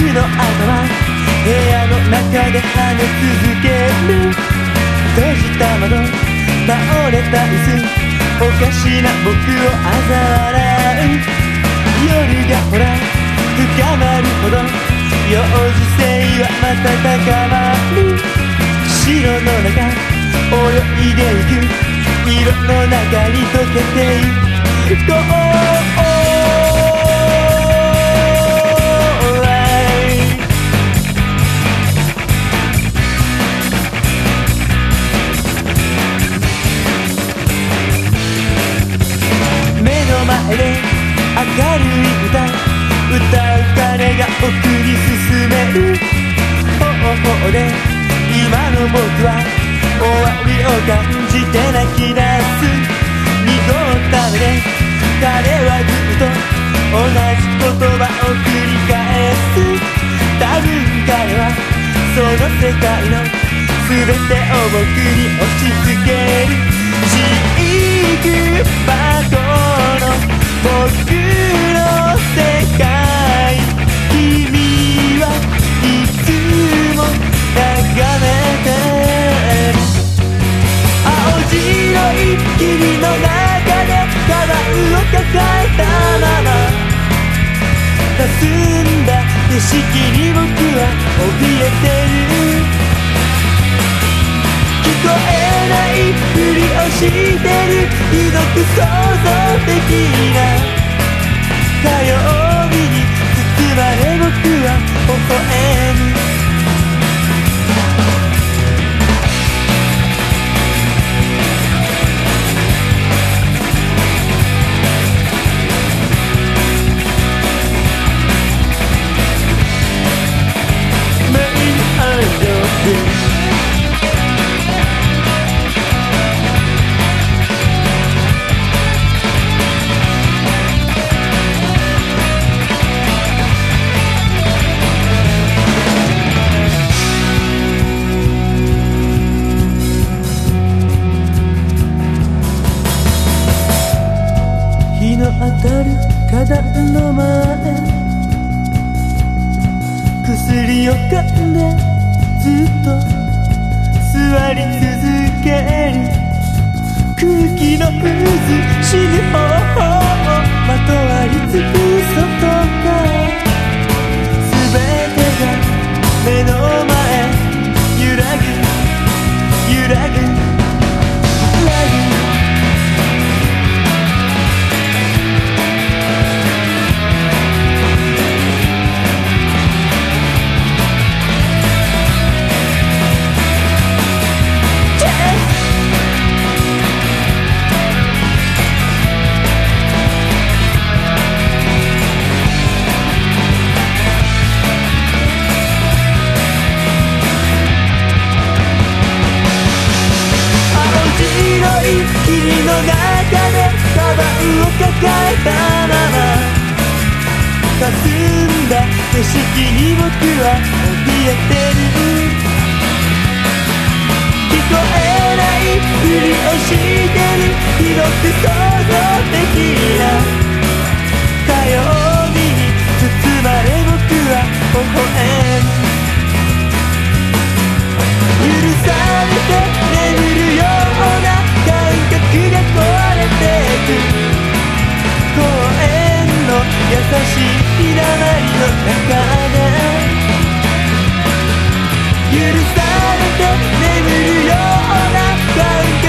の頭部屋の中で跳ね続ける。閉じた窓。倒れた椅子おかしな僕を嘲笑う夜がほら深まるほど。幼児性はまた高まる。城の中泳いでいく。色の中に溶けていこう明るい歌歌う彼が奥に進める方法で今の僕は終わりを感じて泣き出す濁った目で彼はずっと同じ言葉を繰り返す多分彼はその世界の全てを僕に押し付けるシーク箱の僕の世界君はいつも眺めて青白い霧の中でカバンを抱えたまま。霞んだ景色してる。ひどく想像的な火薬を噛んでずっと座り続ける。空気の渦死ぬ中でカバンを抱えたまま霞んだ景色に僕は怯えてる。聞こえないふりをしてる。ひどく創造的な。優しい日だまりの中で。許されて眠るような感覚